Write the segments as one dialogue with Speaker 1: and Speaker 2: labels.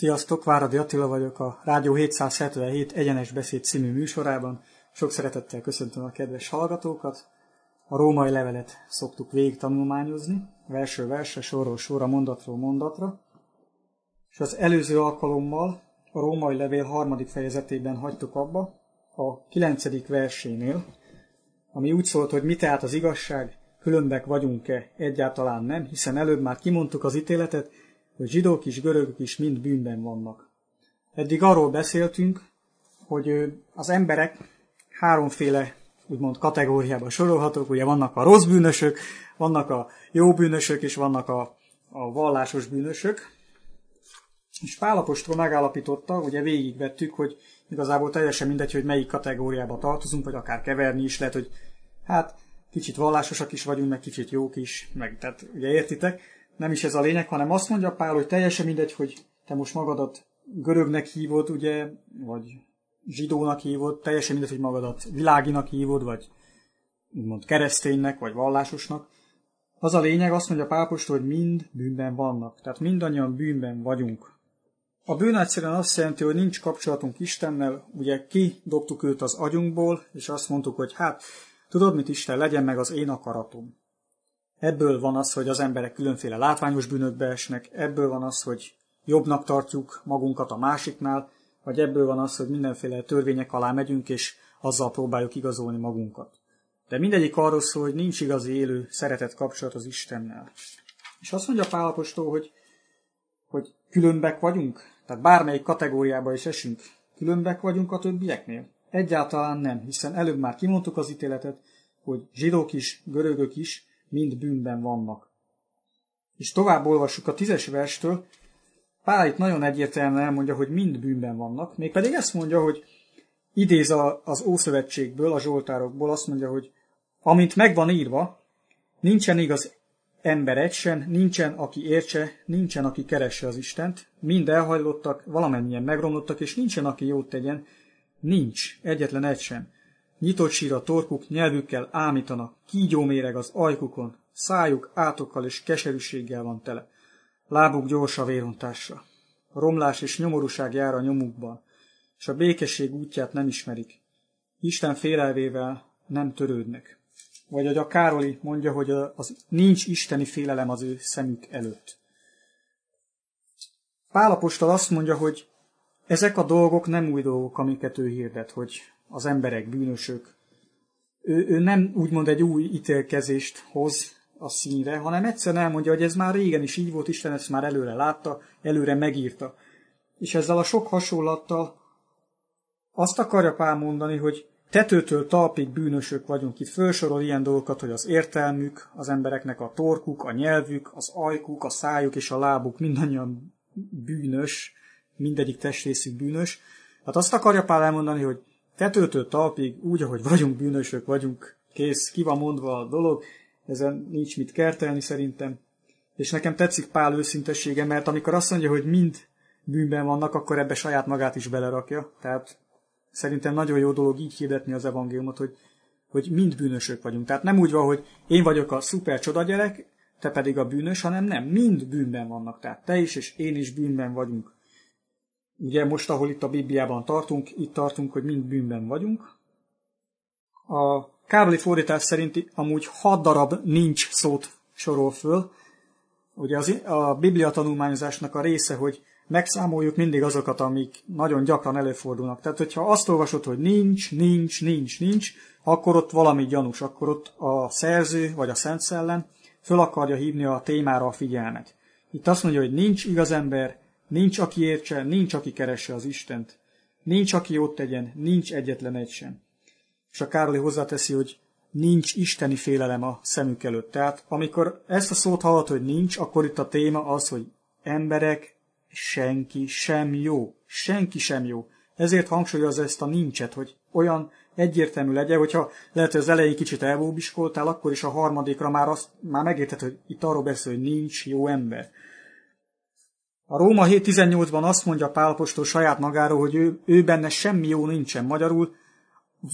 Speaker 1: Sziasztok, Váradi Attila vagyok a Rádió 777 Egyenes Beszéd című műsorában. Sok szeretettel köszöntöm a kedves hallgatókat. A római levelet szoktuk végig tanulmányozni, versről versre, sorról sorra, mondatról mondatra. És az előző alkalommal a római levél harmadik fejezetében hagytuk abba, a kilencedik versénél, ami úgy szólt, hogy mi tehát az igazság, különbek vagyunk-e, egyáltalán nem, hiszen előbb már kimondtuk az ítéletet, hogy zsidók is, görögök is mind bűnben vannak. Eddig arról beszéltünk, hogy az emberek háromféle úgymond kategóriába sorolhatók, ugye vannak a rossz bűnösök, vannak a jó bűnösök, és vannak a, a vallásos bűnösök. És Pálapostól megállapította, ugye végigvettük, hogy igazából teljesen mindegy, hogy melyik kategóriába tartozunk, vagy akár keverni is lehet, hogy hát kicsit vallásosak is vagyunk, meg kicsit jók is, meg tehát ugye értitek, nem is ez a lényeg, hanem azt mondja Pál, hogy teljesen mindegy, hogy te most magadat görögnek hívod, ugye, vagy zsidónak hívod, teljesen mindegy, hogy magadat világinak hívod, vagy úgymond kereszténynek, vagy vallásosnak. Az a lényeg, azt mondja Pápostól, hogy mind bűnben vannak. Tehát mindannyian bűnben vagyunk. A bűn egyszerűen azt jelenti, hogy nincs kapcsolatunk Istennel, ugye kidobtuk őt az agyunkból, és azt mondtuk, hogy hát, tudod mit Isten, legyen meg az én akaratom. Ebből van az, hogy az emberek különféle látványos bűnökbe esnek, ebből van az, hogy jobbnak tartjuk magunkat a másiknál, vagy ebből van az, hogy mindenféle törvények alá megyünk, és azzal próbáljuk igazolni magunkat. De mindegyik arról szól, hogy nincs igazi élő szeretet kapcsolat az Istennel. És azt mondja Pálapostól, hogy, hogy különbek vagyunk, tehát bármelyik kategóriába is esünk, különbek vagyunk a többieknél. Egyáltalán nem, hiszen előbb már kimondtuk az ítéletet, hogy zsidók is, görögök is, mind bűnben vannak. És tovább olvassuk a tízes verstől, Pál itt nagyon egyértelműen elmondja, hogy mind bűnben vannak, mégpedig ezt mondja, hogy idéz a, az Ószövetségből, a Zsoltárokból, azt mondja, hogy amint megvan írva, nincsen igaz ember egy sem, nincsen, aki értse, nincsen, aki keresse az Istent, mind elhajlottak, valamennyien megromlottak, és nincsen, aki jót tegyen, nincs, egyetlen egy sem. Nyitott sír a torkuk, nyelvükkel ámítanak, kígyó méreg az ajkukon, szájuk átokkal és keserűséggel van tele. Lábuk gyors a vérontásra. A romlás és nyomorúság jár a nyomukban, és a békesség útját nem ismerik. Isten félelvével nem törődnek. Vagy hogy a Károli mondja, hogy az nincs isteni félelem az ő szemük előtt. Pálapostól azt mondja, hogy ezek a dolgok nem új dolgok, amiket ő hirdet, hogy az emberek bűnösök. Ő, ő nem úgymond egy új ítélkezést hoz a színre, hanem egyszerűen elmondja, hogy ez már régen is így volt, Isten ezt már előre látta, előre megírta. És ezzel a sok hasonlattal azt akarja Pál mondani, hogy tetőtől talpig bűnösök vagyunk. Itt felsorol ilyen dolgokat, hogy az értelmük, az embereknek a torkuk, a nyelvük, az ajkuk, a szájuk és a lábuk mindannyian bűnös, mindegyik testrészük bűnös. Hát azt akarja Pál elmondani, hogy tetőtől talpig, úgy, ahogy vagyunk bűnösök, vagyunk, kész, ki van mondva a dolog, ezen nincs mit kertelni szerintem. És nekem tetszik Pál őszintessége, mert amikor azt mondja, hogy mind bűnben vannak, akkor ebbe saját magát is belerakja. Tehát szerintem nagyon jó dolog így hirdetni az evangéliumot, hogy, hogy mind bűnösök vagyunk. Tehát nem úgy van, hogy én vagyok a szuper csoda gyerek, te pedig a bűnös, hanem nem, mind bűnben vannak. Tehát te is és én is bűnben vagyunk. Ugye most, ahol itt a Bibliában tartunk, itt tartunk, hogy mind bűnben vagyunk. A Károli fordítás szerint amúgy hat darab nincs szót sorol föl. Ugye az, a Biblia tanulmányozásnak a része, hogy megszámoljuk mindig azokat, amik nagyon gyakran előfordulnak. Tehát, hogyha azt olvasod, hogy nincs, nincs, nincs, nincs, akkor ott valami gyanús, akkor ott a szerző vagy a Szent Szellem föl akarja hívni a témára a figyelmet. Itt azt mondja, hogy nincs igaz ember, Nincs, aki értse, nincs, aki keresse az Istent. Nincs, aki jót tegyen, nincs egyetlen egy sem. És a Károli hozzáteszi, hogy nincs isteni félelem a szemük előtt. Tehát amikor ezt a szót hallod, hogy nincs, akkor itt a téma az, hogy emberek, senki sem jó. Senki sem jó. Ezért hangsúlyozza ezt a nincset, hogy olyan egyértelmű legyen, hogyha lehet, hogy az elején kicsit elbóbiskoltál, akkor is a harmadikra már, azt, már megérted, hogy itt arról beszél, hogy nincs jó ember. A Róma 7.18-ban azt mondja Pálapostól saját magáról, hogy ő, ő benne semmi jó nincsen. Magyarul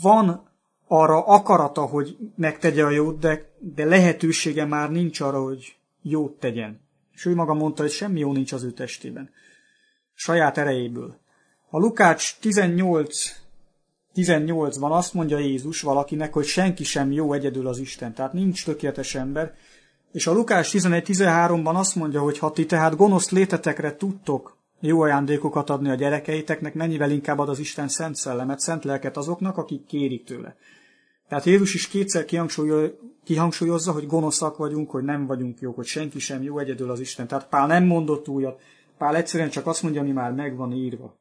Speaker 1: van arra akarata, hogy megtegye a jót, de, de lehetősége már nincs arra, hogy jót tegyen. És ő maga mondta, hogy semmi jó nincs az ő testében. saját erejéből. A Lukács 18 18-ban azt mondja Jézus valakinek, hogy senki sem jó egyedül az Isten, tehát nincs tökéletes ember, és a Lukás 11.13-ban azt mondja, hogy ha ti tehát gonosz létetekre tudtok jó ajándékokat adni a gyerekeiteknek, mennyivel inkább ad az Isten szent szellemet, szent lelket azoknak, akik kérik tőle. Tehát Jézus is kétszer kihangsúlyozza, hogy gonoszak vagyunk, hogy nem vagyunk jók, hogy senki sem jó, egyedül az Isten. Tehát Pál nem mondott újat, Pál egyszerűen csak azt mondja, ami már meg van írva.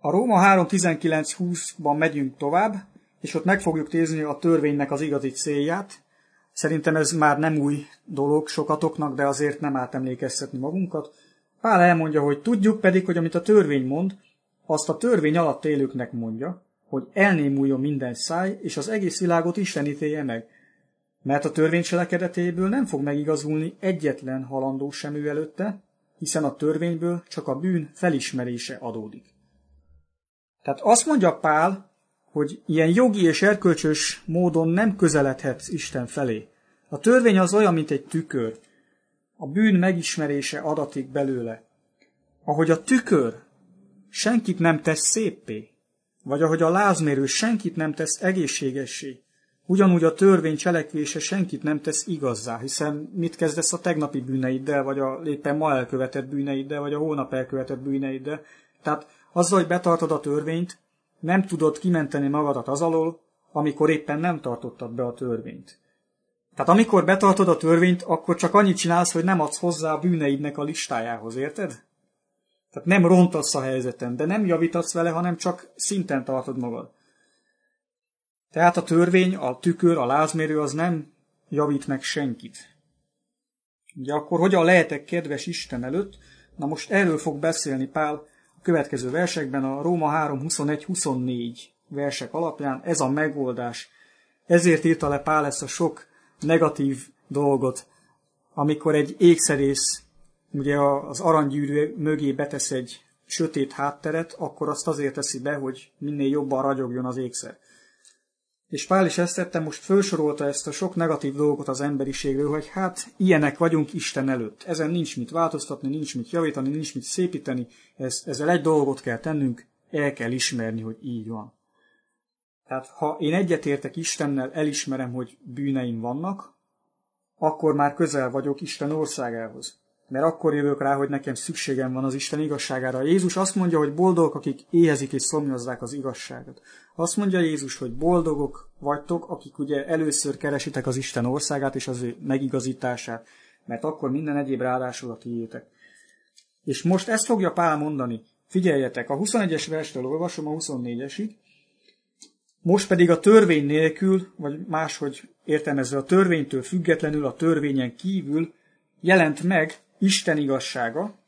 Speaker 1: A Róma 3.19.20-ban megyünk tovább, és ott meg fogjuk nézni a törvénynek az igazi célját. Szerintem ez már nem új dolog sokatoknak, de azért nem árt emlékeztetni magunkat. Pál elmondja, hogy tudjuk pedig, hogy amit a törvény mond, azt a törvény alatt élőknek mondja, hogy elnémuljon minden száj, és az egész világot Isten ítélje meg. Mert a törvény cselekedetéből nem fog megigazulni egyetlen halandó sem előtte, hiszen a törvényből csak a bűn felismerése adódik. Tehát azt mondja Pál, hogy ilyen jogi és erkölcsös módon nem közeledhetsz Isten felé. A törvény az olyan, mint egy tükör. A bűn megismerése adatik belőle. Ahogy a tükör senkit nem tesz szépé, vagy ahogy a lázmérő senkit nem tesz egészségessé, ugyanúgy a törvény cselekvése senkit nem tesz igazzá, hiszen mit kezdesz a tegnapi bűneiddel, vagy a éppen ma elkövetett bűneiddel, vagy a hónap elkövetett bűneiddel. Tehát azzal, hogy betartod a törvényt, nem tudod kimenteni magadat az alól, amikor éppen nem tartottad be a törvényt. Tehát amikor betartod a törvényt, akkor csak annyit csinálsz, hogy nem adsz hozzá a bűneidnek a listájához, érted? Tehát nem rontasz a helyzeten, de nem javítasz vele, hanem csak szinten tartod magad. Tehát a törvény, a tükör, a lázmérő az nem javít meg senkit. Ugye akkor hogyan lehetek kedves Isten előtt? Na most erről fog beszélni Pál a következő versekben, a Róma 3, 21, 24 versek alapján. Ez a megoldás. Ezért írta le Pál ezt a sok negatív dolgot, amikor egy ékszerész ugye az aranygyűrű mögé betesz egy sötét hátteret, akkor azt azért teszi be, hogy minél jobban ragyogjon az ékszer. És Pál is ezt tette, most felsorolta ezt a sok negatív dolgot az emberiségről, hogy hát ilyenek vagyunk Isten előtt. Ezen nincs mit változtatni, nincs mit javítani, nincs mit szépíteni, ez, ezzel egy dolgot kell tennünk, el kell ismerni, hogy így van. Tehát ha én egyetértek Istennel, elismerem, hogy bűneim vannak, akkor már közel vagyok Isten országához mert akkor jövök rá, hogy nekem szükségem van az Isten igazságára. Jézus azt mondja, hogy boldogok, akik éhezik és szomjazzák az igazságot. Azt mondja Jézus, hogy boldogok vagytok, akik ugye először keresitek az Isten országát és az ő megigazítását, mert akkor minden egyéb ráadásul a tiétek. És most ezt fogja Pál mondani. Figyeljetek, a 21-es verstől olvasom a 24-esig. Most pedig a törvény nélkül, vagy máshogy értelmezve a törvénytől függetlenül, a törvényen kívül jelent meg Isten igazsága,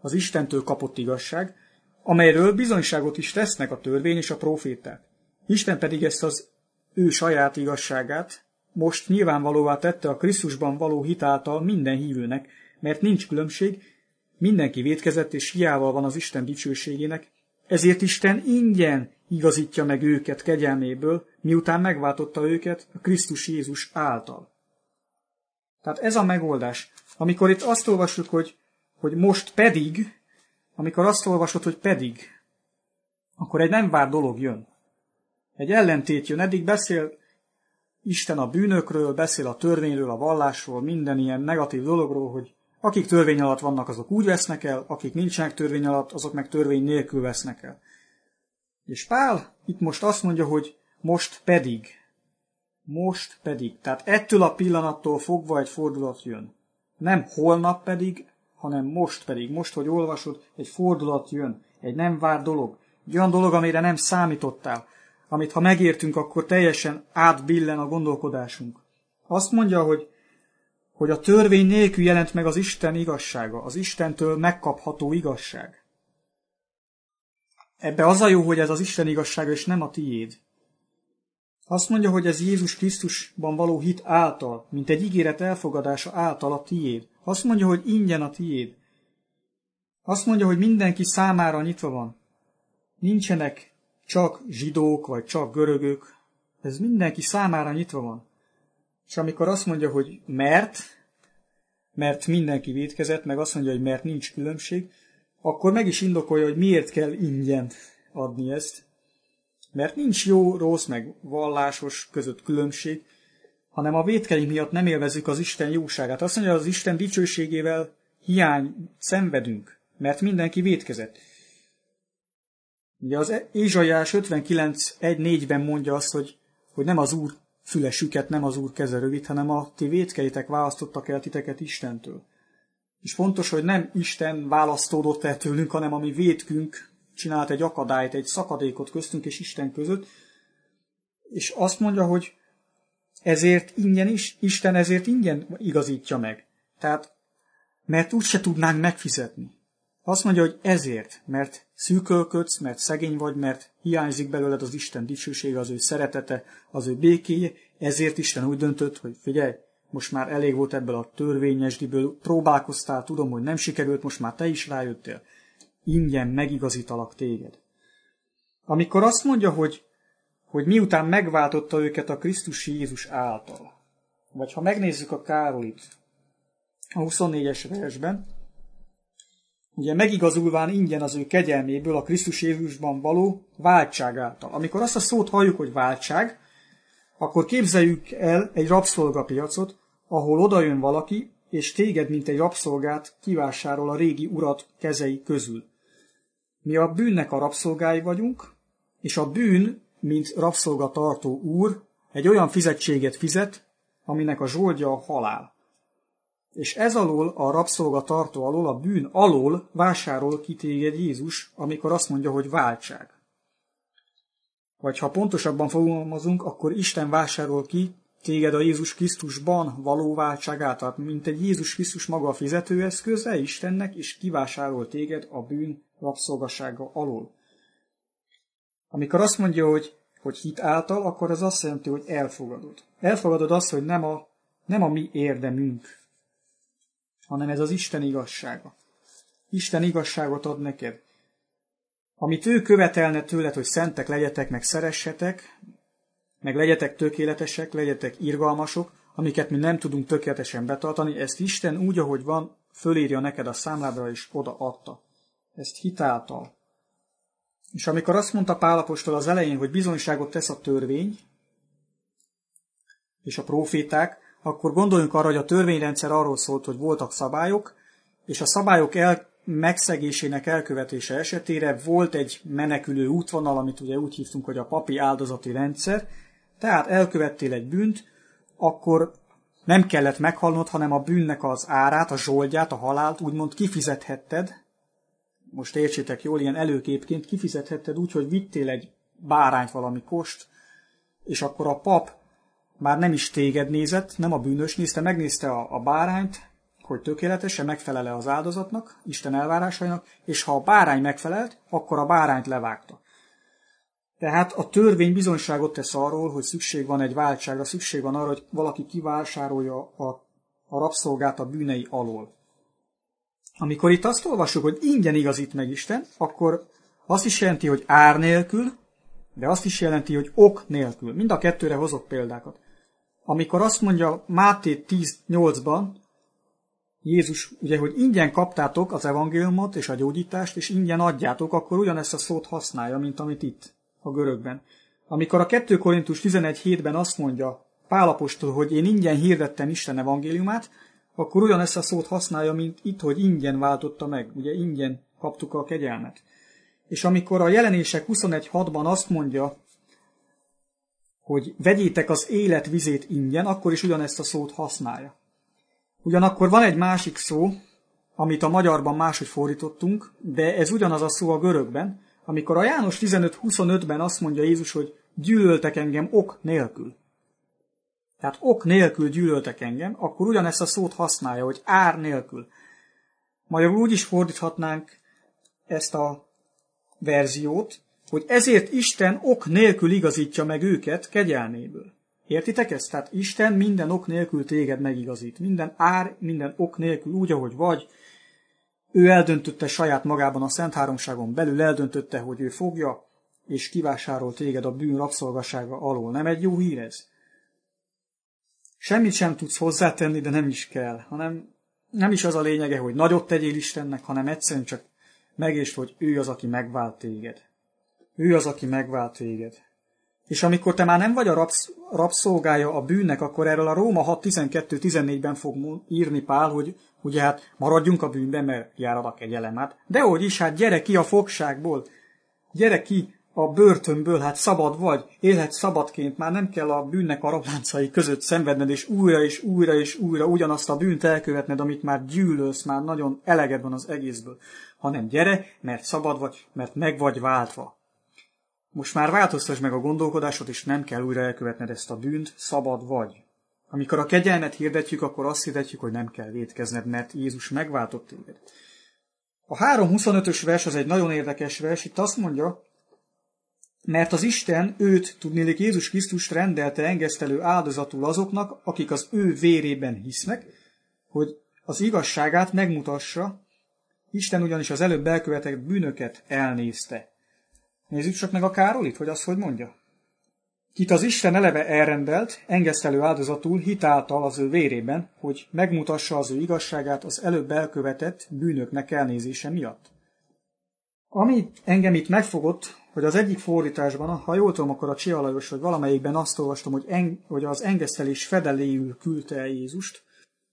Speaker 1: az Istentől kapott igazság, amelyről bizonyságot is tesznek a törvény és a proféták. Isten pedig ezt az ő saját igazságát most nyilvánvalóvá tette a Krisztusban való hitáltal minden hívőnek, mert nincs különbség, mindenki védkezett és hiával van az Isten dicsőségének, ezért Isten ingyen igazítja meg őket kegyelméből, miután megváltotta őket a Krisztus Jézus által. Tehát ez a megoldás. Amikor itt azt olvasjuk, hogy, hogy most pedig, amikor azt olvasod, hogy pedig, akkor egy nem vár dolog jön. Egy ellentét jön. Eddig beszél Isten a bűnökről, beszél a törvényről, a vallásról, minden ilyen negatív dologról, hogy akik törvény alatt vannak, azok úgy vesznek el, akik nincsenek törvény alatt, azok meg törvény nélkül vesznek el. És Pál itt most azt mondja, hogy most pedig. Most pedig. Tehát ettől a pillanattól fogva egy fordulat jön. Nem holnap pedig, hanem most pedig. Most, hogy olvasod, egy fordulat jön. Egy nem vár dolog. Egy olyan dolog, amire nem számítottál. Amit ha megértünk, akkor teljesen átbillen a gondolkodásunk. Azt mondja, hogy, hogy a törvény nélkül jelent meg az Isten igazsága, az Istentől megkapható igazság. Ebbe az a jó, hogy ez az Isten igazsága, és nem a tiéd. Azt mondja, hogy ez Jézus Krisztusban való hit által, mint egy ígéret elfogadása által a tiéd. Azt mondja, hogy ingyen a tiéd. Azt mondja, hogy mindenki számára nyitva van. Nincsenek csak zsidók, vagy csak görögök. Ez mindenki számára nyitva van. És amikor azt mondja, hogy mert, mert mindenki védkezett, meg azt mondja, hogy mert nincs különbség, akkor meg is indokolja, hogy miért kell ingyen adni ezt. Mert nincs jó, rossz, meg vallásos között különbség, hanem a vétkeink miatt nem élvezzük az Isten jóságát. Azt mondja, az Isten dicsőségével hiány szenvedünk, mert mindenki vétkezett. Ugye az Ézsaiás 59.1.4-ben mondja azt, hogy, hogy nem az Úr fülesüket, nem az Úr keze rövid, hanem a ti vétkeitek választottak el titeket Istentől. És fontos, hogy nem Isten választódott el tőlünk, hanem a mi vétkünk csinált egy akadályt, egy szakadékot köztünk és Isten között, és azt mondja, hogy ezért ingyen is, Isten ezért ingyen igazítja meg. Tehát, mert úgy se tudnánk megfizetni. Azt mondja, hogy ezért, mert szűkölködsz, mert szegény vagy, mert hiányzik belőled az Isten dicsősége, az ő szeretete, az ő békéje, ezért Isten úgy döntött, hogy figyelj, most már elég volt ebből a törvényesdiből, próbálkoztál, tudom, hogy nem sikerült, most már te is rájöttél. Ingyen megigazítalak téged. Amikor azt mondja, hogy, hogy miután megváltotta őket a Krisztus Jézus által, vagy ha megnézzük a Károlit, a 24-es versben, ugye megigazulván ingyen az ő kegyelméből a Krisztus Jézusban való váltság által. Amikor azt a szót halljuk, hogy váltság, akkor képzeljük el egy rabszolgapiacot, ahol odajön valaki, és téged, mint egy rabszolgát kivásárol a régi urat kezei közül. Mi a bűnnek a rabszolgái vagyunk, és a bűn, mint rabszolgatartó úr, egy olyan fizetséget fizet, aminek a zsoldja a halál. És ez alól, a rabszolgatartó alól, a bűn alól vásárol ki téged Jézus, amikor azt mondja, hogy váltság. Vagy ha pontosabban fogalmazunk, akkor Isten vásárol ki téged a Jézus Krisztusban való váltság által, mint egy Jézus Krisztus maga a fizetőeszköze Istennek, és kivásárol téged a bűn rabszolgassága alól. Amikor azt mondja, hogy, hogy hit által, akkor ez azt jelenti, hogy elfogadod. Elfogadod azt, hogy nem a, nem a mi érdemünk, hanem ez az Isten igazsága. Isten igazságot ad neked. Amit ő követelne tőled, hogy szentek legyetek, meg szeressetek, meg legyetek tökéletesek, legyetek irgalmasok, amiket mi nem tudunk tökéletesen betartani, ezt Isten úgy, ahogy van, fölírja neked a számládra, és oda adta. Ezt hitáltal. És amikor azt mondta Pálapostól az elején, hogy bizonyságot tesz a törvény, és a proféták, akkor gondoljunk arra, hogy a törvényrendszer arról szólt, hogy voltak szabályok, és a szabályok el, megszegésének elkövetése esetére volt egy menekülő útvonal, amit ugye úgy hívtunk, hogy a papi áldozati rendszer, tehát elkövettél egy bűnt, akkor nem kellett meghalnod, hanem a bűnnek az árát, a zsoldját, a halált úgymond kifizethetted, most értsétek jól, ilyen előképként kifizethetted úgy, hogy vittél egy bárányt valami kost, és akkor a pap már nem is téged nézett, nem a bűnös nézte, megnézte a, a bárányt, hogy tökéletesen megfelele az áldozatnak, Isten elvárásainak, és ha a bárány megfelelt, akkor a bárányt levágta. Tehát a törvény bizonyságot tesz arról, hogy szükség van egy váltságra, szükség van arra, hogy valaki kivásárolja a, a rabszolgát a bűnei alól. Amikor itt azt olvasjuk, hogy ingyen igazít meg Isten, akkor azt is jelenti, hogy ár nélkül, de azt is jelenti, hogy ok nélkül. Mind a kettőre hozok példákat. Amikor azt mondja Máté 10.8-ban, Jézus, ugye, hogy ingyen kaptátok az evangéliumot és a gyógyítást, és ingyen adjátok, akkor ugyanezt a szót használja, mint amit itt a görögben. Amikor a 2 Korintus 11.7-ben azt mondja Pálapostól, hogy én ingyen hirdettem Isten evangéliumát, akkor ugyanezt a szót használja, mint itt, hogy ingyen váltotta meg, ugye ingyen kaptuk a kegyelmet. És amikor a jelenések 21.6-ban azt mondja, hogy vegyétek az élet vizét ingyen, akkor is ugyanezt a szót használja. Ugyanakkor van egy másik szó, amit a magyarban máshogy fordítottunk, de ez ugyanaz a szó a görögben, amikor a János 15.25-ben azt mondja Jézus, hogy gyűlöltek engem ok nélkül. Tehát ok nélkül gyűlöltek engem, akkor ugyanezt a szót használja, hogy ár nélkül. Magyarul úgy is fordíthatnánk ezt a verziót, hogy ezért Isten ok nélkül igazítja meg őket kegyelméből. Értitek ezt? Tehát Isten minden ok nélkül téged megigazít. Minden ár, minden ok nélkül, úgy, ahogy vagy. Ő eldöntötte saját magában a Szent Háromságon belül, eldöntötte, hogy ő fogja, és kivásárol téged a bűn rabszolgasága alól. Nem egy jó hír ez? Semmit sem tudsz hozzátenni, de nem is kell, hanem nem is az a lényege, hogy nagyot tegyél Istennek, hanem egyszerűen csak megést, hogy ő az, aki megvált téged. Ő az, aki megvált téged. És amikor te már nem vagy a rabsz, rabszolgája a bűnnek, akkor erről a Róma 6.12.14-ben fog írni Pál, hogy ugye hát maradjunk a bűnben, mert járad a kegyelem. Hát, de hogy is, hát gyere ki a fogságból, gyere ki a börtönből, hát szabad vagy, élhet szabadként, már nem kell a bűnnek a rabláncai között szenvedned, és újra és újra és újra ugyanazt a bűnt elkövetned, amit már gyűlölsz, már nagyon eleged van az egészből, hanem gyere, mert szabad vagy, mert meg vagy váltva. Most már változtass meg a gondolkodásod, és nem kell újra elkövetned ezt a bűnt, szabad vagy. Amikor a kegyelmet hirdetjük, akkor azt hirdetjük, hogy nem kell védkezned, mert Jézus megváltott téged. A 3.25-ös vers az egy nagyon érdekes vers, itt azt mondja, mert az Isten őt, tudnélik Jézus Krisztus rendelte engesztelő áldozatul azoknak, akik az ő vérében hisznek, hogy az igazságát megmutassa, Isten ugyanis az előbb elkövetett bűnöket elnézte. Nézzük csak meg a Károlit, hogy azt hogy mondja. Kit az Isten eleve elrendelt, engesztelő áldozatul hitáltal az ő vérében, hogy megmutassa az ő igazságát az előbb elkövetett bűnöknek elnézése miatt. Ami engem itt megfogott, hogy az egyik fordításban, ha jól tudom, akkor a Csialajos, vagy valamelyikben azt olvastam, hogy, en, hogy az engesztelés fedeléül küldte el Jézust.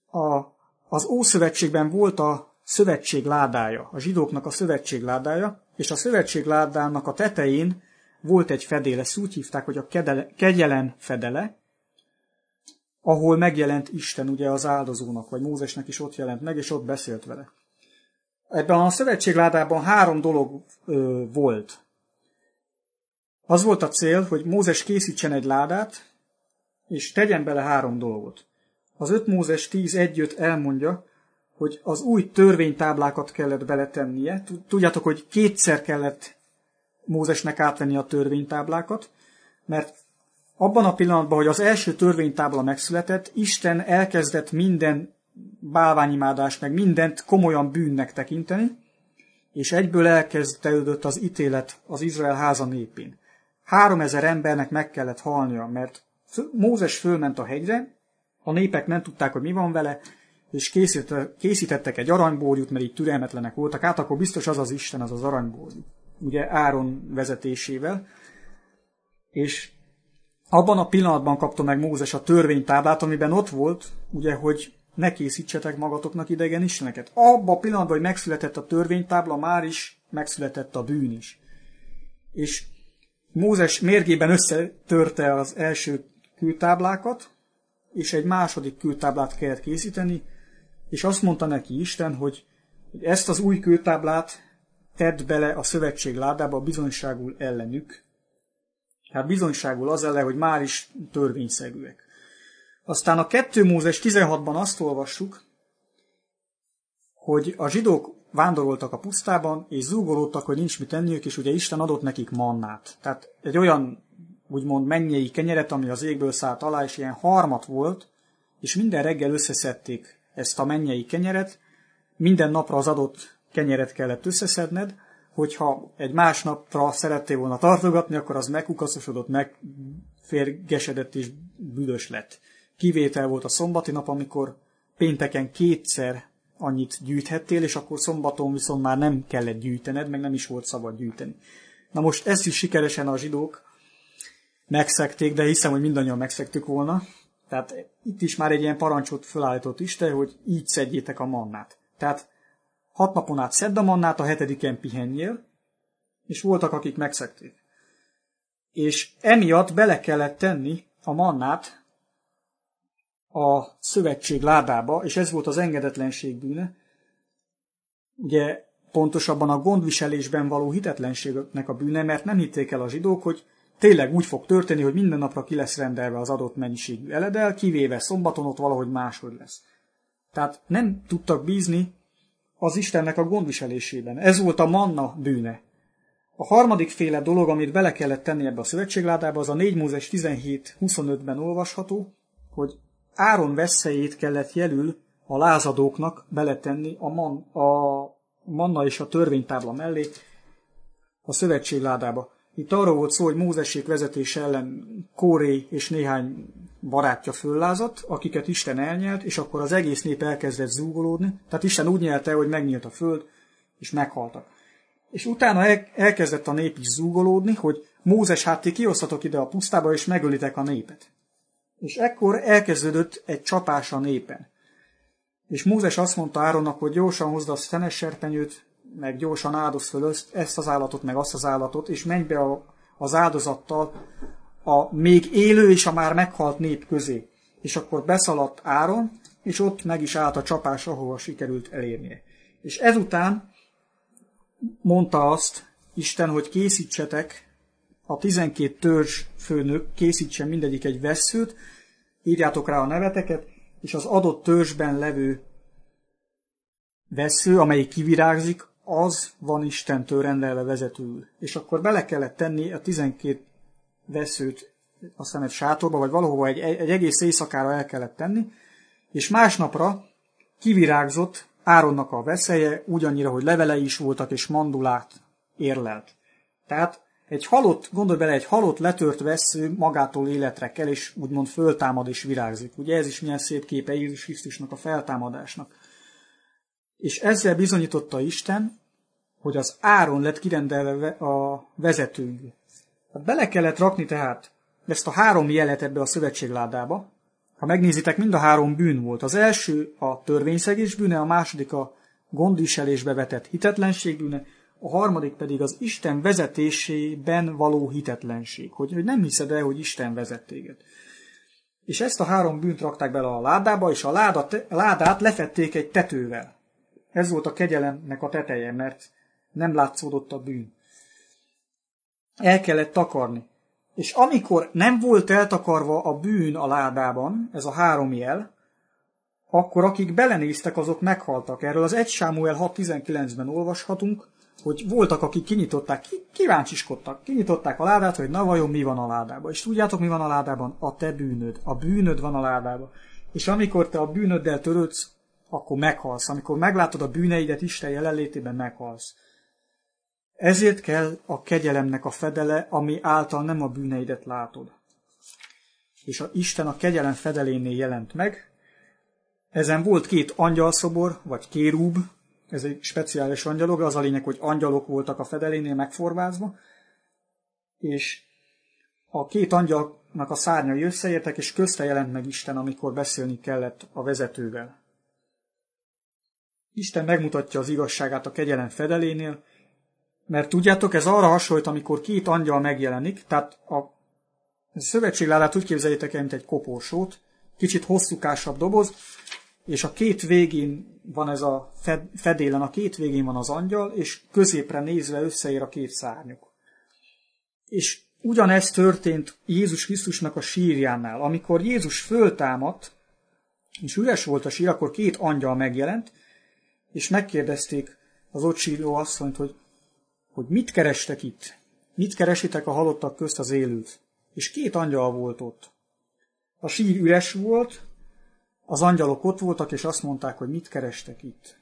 Speaker 1: A, az Ószövetségben volt a szövetség ládája, a zsidóknak a szövetség ládája, és a szövetség ládának a tetején volt egy fedéle, ezt úgy hívták, hogy a kedele, kegyelen fedele, ahol megjelent Isten ugye az áldozónak, vagy Mózesnek is ott jelent meg, és ott beszélt vele. Ebben a szövetségládában három dolog ö, volt. Az volt a cél, hogy Mózes készítsen egy ládát, és tegyen bele három dolgot. Az 5 Mózes 10.1.5 elmondja, hogy az új törvénytáblákat kellett beletennie. Tudjátok, hogy kétszer kellett Mózesnek átvenni a törvénytáblákat, mert abban a pillanatban, hogy az első törvénytábla megszületett, Isten elkezdett minden bálványimádást, meg mindent komolyan bűnnek tekinteni, és egyből elkezdődött az ítélet az Izrael háza népén. Három ezer embernek meg kellett halnia, mert Mózes fölment a hegyre, a népek nem tudták, hogy mi van vele, és készítettek egy aranybórjút, mert így türelmetlenek voltak. Hát akkor biztos az az Isten, az az aranybórjú. Ugye Áron vezetésével. És abban a pillanatban kapta meg Mózes a törvénytáblát, amiben ott volt, ugye, hogy ne készítsetek magatoknak idegen isteneket. Abban a pillanatban, hogy megszületett a törvénytábla, már is megszületett a bűn is. És Mózes mérgében összetörte az első kőtáblákat, és egy második kőtáblát kellett készíteni, és azt mondta neki Isten, hogy ezt az új kőtáblát tedd bele a szövetség ládába bizonyságul ellenük. Hát bizonyságul az ellen, hogy már is törvényszegűek. Aztán a 2 Mózes 16-ban azt olvassuk, hogy a zsidók vándoroltak a pusztában, és zúgolódtak, hogy nincs mit tenniük, és ugye Isten adott nekik mannát. Tehát egy olyan, úgymond mennyei kenyeret, ami az égből szállt alá, és ilyen harmat volt, és minden reggel összeszedték ezt a mennyei kenyeret, minden napra az adott kenyeret kellett összeszedned, hogyha egy másnapra szerettél volna tartogatni, akkor az megkukaszosodott, megférgesedett és büdös lett. Kivétel volt a szombati nap, amikor pénteken kétszer annyit gyűjthettél, és akkor szombaton viszont már nem kellett gyűjtened, meg nem is volt szabad gyűjteni. Na most ezt is sikeresen a zsidók megszekték, de hiszem, hogy mindannyian megszektük volna. Tehát itt is már egy ilyen parancsot felállított Isten, hogy így szedjétek a mannát. Tehát hat napon át szedd a mannát, a hetediken pihenjél, és voltak, akik megszekték. És emiatt bele kellett tenni a mannát a szövetség ládába, és ez volt az engedetlenség bűne. Ugye pontosabban a gondviselésben való hitetlenségnek a bűne, mert nem hitték el a zsidók, hogy tényleg úgy fog történni, hogy minden napra ki lesz rendelve az adott mennyiségű eledel, kivéve szombaton ott valahogy máshogy lesz. Tehát nem tudtak bízni az Istennek a gondviselésében. Ez volt a manna bűne. A harmadik féle dolog, amit bele kellett tenni ebbe a szövetségládába, az a 4 Mózes 17.25-ben olvasható, hogy Áron veszélyét kellett jelül a lázadóknak beletenni a, man, a manna és a törvénytábla mellé a szövetségládába. Itt arról volt szó, hogy Mózesék vezetés ellen Kóré és néhány barátja föllázadt, akiket Isten elnyelt, és akkor az egész nép elkezdett zúgolódni. Tehát Isten úgy nyelte, hogy megnyílt a föld, és meghaltak. És utána el, elkezdett a nép is zúgolódni, hogy Mózes hát ti kiosztatok ide a pusztába, és megölitek a népet. És ekkor elkezdődött egy csapás a népen. És Mózes azt mondta Áronnak, hogy gyorsan hozd a szenes serpenyőt, meg gyorsan áldoz föl ezt az állatot, meg azt az állatot, és menj be a, az áldozattal a még élő és a már meghalt nép közé. És akkor beszaladt Áron, és ott meg is állt a csapás, ahova sikerült elérnie. És ezután mondta azt Isten, hogy készítsetek, a 12 törzs főnök készítsen mindegyik egy veszőt, írjátok rá a neveteket, és az adott törzsben levő vesző, amelyik kivirágzik, az van Istentől rendelve vezetőül. És akkor bele kellett tenni a 12 veszőt, aztán egy sátorba, vagy valahova egy, egy egész éjszakára el kellett tenni, és másnapra kivirágzott Áronnak a veszeje, ugyannyira, hogy levelei is voltak, és mandulát érlelt. Tehát egy halott, gondolj bele, egy halott letört vesző magától életre kell, és úgymond föltámad és virágzik. Ugye ez is milyen szép képe Jézus Krisztusnak a feltámadásnak. És ezzel bizonyította Isten, hogy az áron lett kirendelve a vezetőnk. Hát bele kellett rakni tehát ezt a három jelet ebbe a szövetségládába. Ha megnézitek, mind a három bűn volt. Az első a törvényszegés bűne, a második a gondviselésbe vetett hitetlenség bűne, a harmadik pedig az Isten vezetésében való hitetlenség, hogy, hogy nem hiszed el, hogy Isten vezet téged. És ezt a három bűnt rakták bele a ládába, és a láda, a ládát lefették egy tetővel. Ez volt a kegyelemnek a teteje, mert nem látszódott a bűn. El kellett takarni. És amikor nem volt eltakarva a bűn a ládában, ez a három jel, akkor akik belenéztek, azok meghaltak. Erről az 1 Sámuel 6.19-ben olvashatunk, hogy voltak, akik kinyitották, kíváncsiskodtak, kinyitották a ládát, hogy na vajon mi van a ládában. És tudjátok, mi van a ládában? A te bűnöd. A bűnöd van a ládában. És amikor te a bűnöddel törődsz, akkor meghalsz. Amikor meglátod a bűneidet Isten jelenlétében, meghalsz. Ezért kell a kegyelemnek a fedele, ami által nem a bűneidet látod. És a Isten a kegyelem fedelénél jelent meg. Ezen volt két angyalszobor, vagy kérúb, ez egy speciális angyalok, az a lényeg, hogy angyalok voltak a fedelénél megforvázva, és a két angyalnak a szárnyai összeértek, és közte jelent meg Isten, amikor beszélni kellett a vezetővel. Isten megmutatja az igazságát a kegyelem fedelénél, mert tudjátok, ez arra hasonlít, amikor két angyal megjelenik, tehát a szövetségládát úgy képzeljétek el, mint egy koporsót, kicsit hosszúkásabb doboz, és a két végén van ez a fedélen, a két végén van az angyal, és középre nézve összeér a két szárnyuk. És ugyanez történt Jézus Krisztusnak a sírjánál. Amikor Jézus föltámadt, és üres volt a sír, akkor két angyal megjelent, és megkérdezték az ott síró asszonyt, hogy, hogy mit kerestek itt? Mit keresitek a halottak közt az élőt? És két angyal volt ott. A sír üres volt, az angyalok ott voltak, és azt mondták, hogy mit kerestek itt.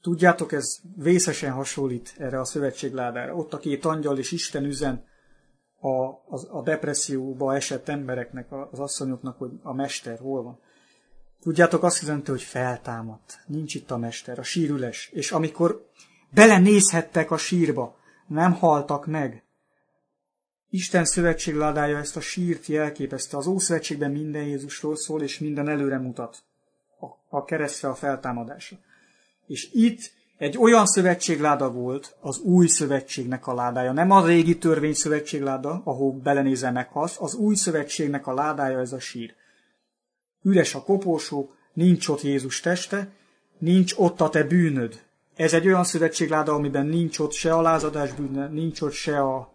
Speaker 1: Tudjátok, ez vészesen hasonlít erre a szövetségládára. Ott a két angyal és Isten üzen a, a, a depresszióba esett embereknek, az asszonyoknak, hogy a mester hol van. Tudjátok, azt jelenti, hogy feltámadt. Nincs itt a mester, a sírüles. És amikor belenézhettek a sírba, nem haltak meg. Isten szövetségládája ezt a sírt jelképezte. Az Ószövetségben minden Jézusról szól, és minden előre mutat. A, a keresztre a feltámadása. És itt egy olyan szövetségláda volt, az új szövetségnek a ládája. Nem a régi törvény szövetségláda, ahol belenézel meghalsz, az új szövetségnek a ládája ez a sír. Üres a koporsó, nincs ott Jézus teste, nincs ott a te bűnöd. Ez egy olyan szövetségláda, amiben nincs ott se a lázadás bűne, nincs ott se a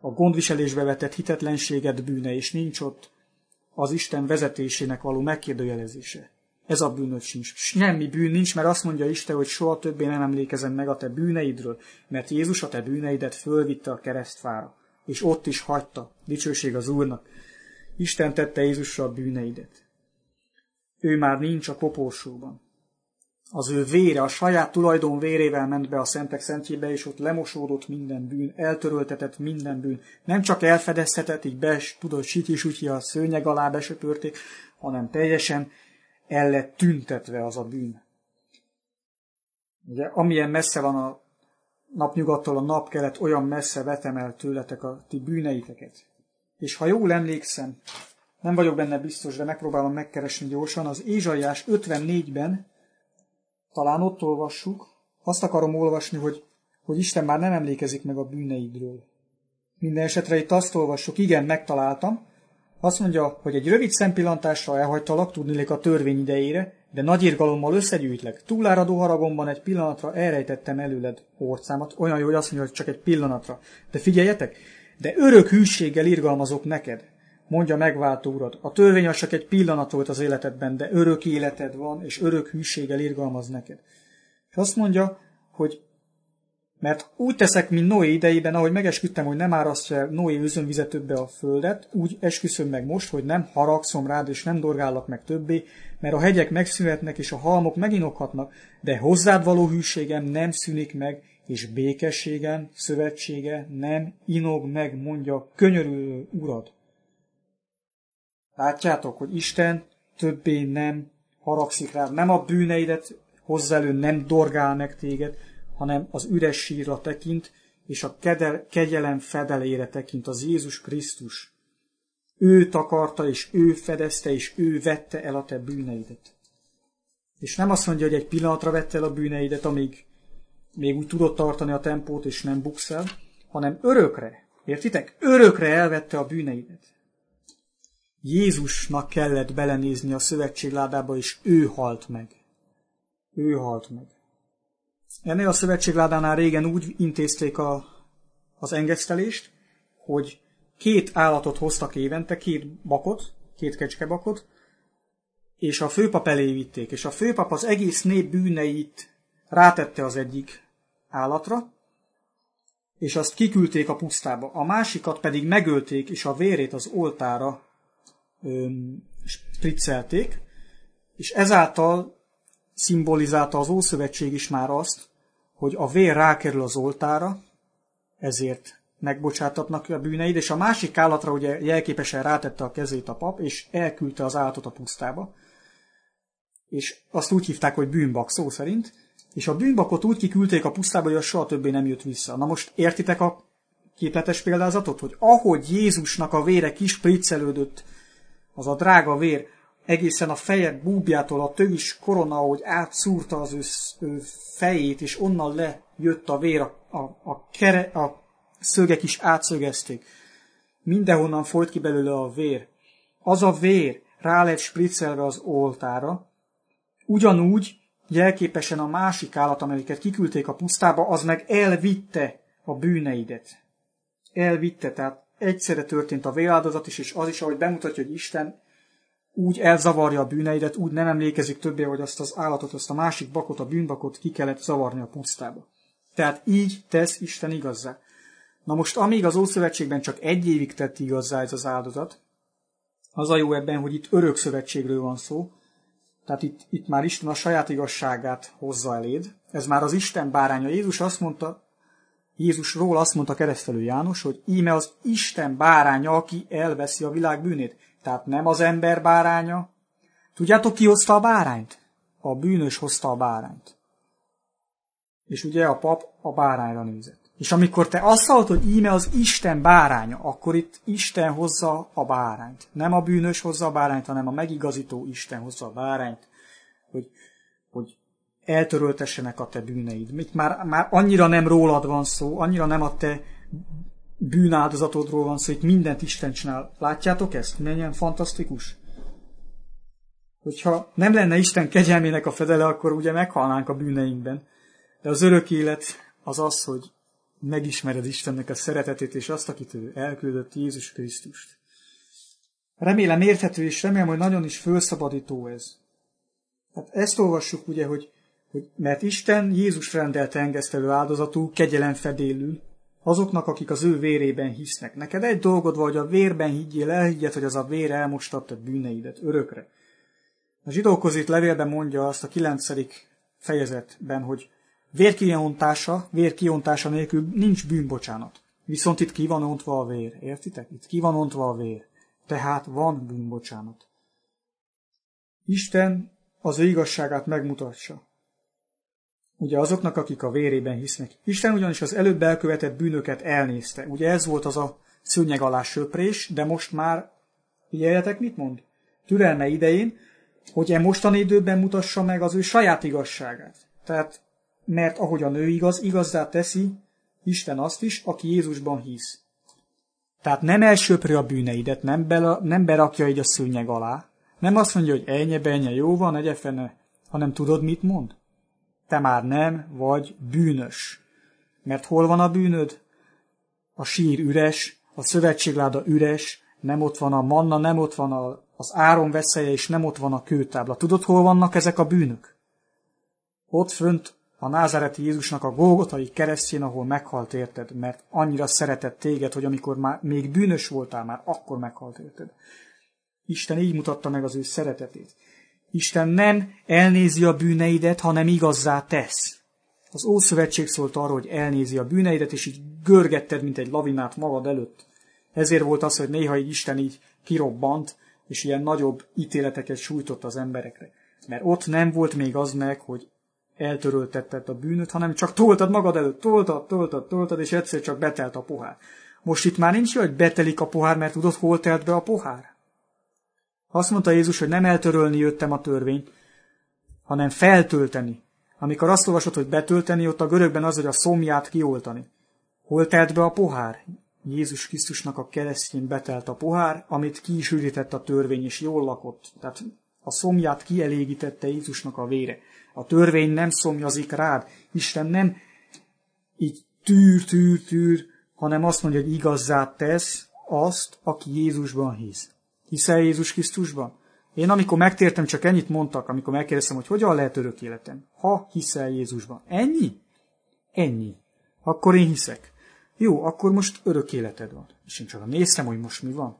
Speaker 1: a gondviselésbe vetett hitetlenséged bűne, és nincs ott az Isten vezetésének való megkérdőjelezése. Ez a bűnöd sincs. Semmi bűn nincs, mert azt mondja Isten, hogy soha többé nem emlékezem meg a te bűneidről, mert Jézus a te bűneidet fölvitte a keresztfára, és ott is hagyta. Dicsőség az Úrnak. Isten tette Jézusra a bűneidet. Ő már nincs a koporsóban az ő vére, a saját tulajdon vérével ment be a szentek szentjébe, és ott lemosódott minden bűn, eltöröltetett minden bűn. Nem csak elfedezhetett, így be, tudod, sit is úgy, a szőnyeg alá besöpörték, hanem teljesen el lett tüntetve az a bűn. Ugye, amilyen messze van a napnyugattól a napkelet olyan messze vetemel tőletek a ti bűneiteket. És ha jól emlékszem, nem vagyok benne biztos, de megpróbálom megkeresni gyorsan, az Ézsaiás 54-ben, talán ott olvassuk, azt akarom olvasni, hogy, hogy Isten már nem emlékezik meg a bűneidről. Minden esetre itt azt olvassuk, igen, megtaláltam, azt mondja, hogy egy rövid szempillantásra elhagytalak, tudnilik a törvény idejére, de nagy irgalommal összegyűjtlek. Túláradó haragomban egy pillanatra elrejtettem előled orcámat, olyan jó, hogy azt mondja, hogy csak egy pillanatra. De figyeljetek, de örök hűséggel irgalmazok neked, mondja megváltó urad. A törvény az csak egy pillanat volt az életedben, de örök életed van, és örök hűséggel irgalmaz neked. És azt mondja, hogy mert úgy teszek, mint Noé idejében, ahogy megesküdtem, hogy nem árasztja Noé özönvizet többe a földet, úgy esküszöm meg most, hogy nem haragszom rád, és nem dorgállak meg többé, mert a hegyek megszűnhetnek, és a halmok meginokhatnak, de hozzád való hűségem nem szűnik meg, és békességem, szövetsége nem inog meg, mondja könyörülő urad. Látjátok, hogy Isten többé nem haragszik rád, nem a bűneidet hozzá elő, nem dorgál meg téged, hanem az üres sírra tekint, és a kedel, kegyelem fedelére tekint, az Jézus Krisztus. Ő takarta, és ő fedezte, és ő vette el a te bűneidet. És nem azt mondja, hogy egy pillanatra vette el a bűneidet, amíg még úgy tudott tartani a tempót, és nem buksz hanem örökre, értitek? Örökre elvette a bűneidet. Jézusnak kellett belenézni a szövetségládába, és ő halt meg. Ő halt meg. Ennél a szövetségládánál régen úgy intézték a, az engesztelést, hogy két állatot hoztak évente, két bakot, két kecskebakot, és a főpap elé vitték, és a főpap az egész nép bűneit rátette az egyik állatra, és azt kiküldték a pusztába. A másikat pedig megölték, és a vérét az oltára spriccelték, és ezáltal szimbolizálta az Ószövetség is már azt, hogy a vér rákerül az oltára, ezért megbocsátatnak a bűneid, és a másik állatra ugye jelképesen rátette a kezét a pap, és elküldte az állatot a pusztába. És azt úgy hívták, hogy bűnbak szó szerint, és a bűnbakot úgy kiküldték a pusztába, hogy az soha többé nem jött vissza. Na most értitek a képletes példázatot, hogy ahogy Jézusnak a vére kispriccelődött, az a drága vér, egészen a feje búbjától a tövis korona, ahogy átszúrta az ő fejét, és onnan lejött a vér, a, a, a, kere, a szögek is átszögezték. Mindenhonnan folyt ki belőle a vér. Az a vér rá lett spriccelve az oltára, ugyanúgy jelképesen a másik állat, amelyiket kiküldték a pusztába, az meg elvitte a bűneidet. Elvitte, tehát egyszerre történt a véráldozat is, és az is, ahogy bemutatja, hogy Isten úgy elzavarja a bűneidet, úgy nem emlékezik többé, hogy azt az állatot, azt a másik bakot, a bűnbakot ki kellett zavarni a pusztába. Tehát így tesz Isten igazzá. Na most, amíg az Ószövetségben csak egy évig tett igazzá ez az áldozat, az a jó ebben, hogy itt örök szövetségről van szó, tehát itt, itt már Isten a saját igazságát hozza eléd. Ez már az Isten báránya. Jézus azt mondta, Jézusról azt mondta keresztelő János, hogy íme az Isten báránya, aki elveszi a világ bűnét. Tehát nem az ember báránya. Tudjátok, ki hozta a bárányt? A bűnös hozta a bárányt. És ugye a pap a bárányra nézett. És amikor te azt hallod, hogy íme az Isten báránya, akkor itt Isten hozza a bárányt. Nem a bűnös hozza a bárányt, hanem a megigazító Isten hozza a bárányt, eltöröltessenek a te bűneid. Itt már, már annyira nem rólad van szó, annyira nem a te bűnáldozatodról van szó, itt mindent Isten csinál. Látjátok ezt? Mennyien fantasztikus? Hogyha nem lenne Isten kegyelmének a fedele, akkor ugye meghalnánk a bűneinkben. De az örök élet az az, hogy megismered Istennek a szeretetét, és azt, akit ő elküldött, Jézus Krisztust. Remélem érthető, és remélem, hogy nagyon is fölszabadító ez. Hát ezt olvassuk ugye, hogy, hogy mert Isten Jézus rendelte engesztelő áldozatul, kegyelem fedélül, azoknak, akik az ő vérében hisznek. Neked egy dolgod van, hogy a vérben higgyél, elhiggyed, hogy az a vér elmostatta bűneidet örökre. A zsidókhoz itt levélben mondja azt a kilencedik fejezetben, hogy vérkiontása, vérkiontása nélkül nincs bűnbocsánat. Viszont itt ki van ontva a vér, értitek? Itt ki van ontva a vér. Tehát van bűnbocsánat. Isten az ő igazságát megmutatja. Ugye azoknak, akik a vérében hisznek. Isten ugyanis az előbb elkövetett bűnöket elnézte. Ugye ez volt az a szőnyeg alá söprés, de most már, figyeljetek, mit mond? Türelme idején, hogy e mostani időben mutassa meg az ő saját igazságát. Tehát, mert ahogy a nő igaz, igazzá teszi Isten azt is, aki Jézusban hisz. Tehát nem elsöpri a bűneidet, nem, bela, nem berakja így a szőnyeg alá, nem azt mondja, hogy ennyi, benye, jó van, egye fene, hanem tudod, mit mond? Te már nem vagy bűnös. Mert hol van a bűnöd? A sír üres, a szövetségláda üres, nem ott van a manna, nem ott van a, az áron veszelje, és nem ott van a kőtábla. Tudod, hol vannak ezek a bűnök? Ott fönt a názáreti Jézusnak a Golgotai keresztjén, ahol meghalt érted, mert annyira szeretett téged, hogy amikor már még bűnös voltál, már akkor meghalt érted. Isten így mutatta meg az ő szeretetét. Isten nem elnézi a bűneidet, hanem igazzá tesz. Az Ószövetség szólt arról, hogy elnézi a bűneidet, és így görgetted, mint egy lavinát magad előtt. Ezért volt az, hogy néha így Isten így kirobbant, és ilyen nagyobb ítéleteket sújtott az emberekre. Mert ott nem volt még az meg, hogy eltöröltetted a bűnöt, hanem csak toltad magad előtt, toltad, toltad, toltad, és egyszer csak betelt a pohár. Most itt már nincs, hogy betelik a pohár, mert tudod, hol telt be a pohár? Azt mondta Jézus, hogy nem eltörölni jöttem a törvényt, hanem feltölteni. Amikor azt olvasod, hogy betölteni, ott a görögben az, hogy a szomját kioltani. Hol telt be a pohár? Jézus Krisztusnak a keresztjén betelt a pohár, amit ki is üritett a törvény, és jól lakott. Tehát a szomját kielégítette Jézusnak a vére. A törvény nem szomjazik rád. Isten nem így tűr, tűr, tűr, hanem azt mondja, hogy igazzá tesz azt, aki Jézusban hisz. Hiszel Jézus Krisztusban? Én amikor megtértem, csak ennyit mondtak, amikor megkérdeztem, hogy hogyan lehet örök életem. Ha hiszel Jézusban. Ennyi? Ennyi. Akkor én hiszek. Jó, akkor most örök életed van. És én csak néztem, hogy most mi van.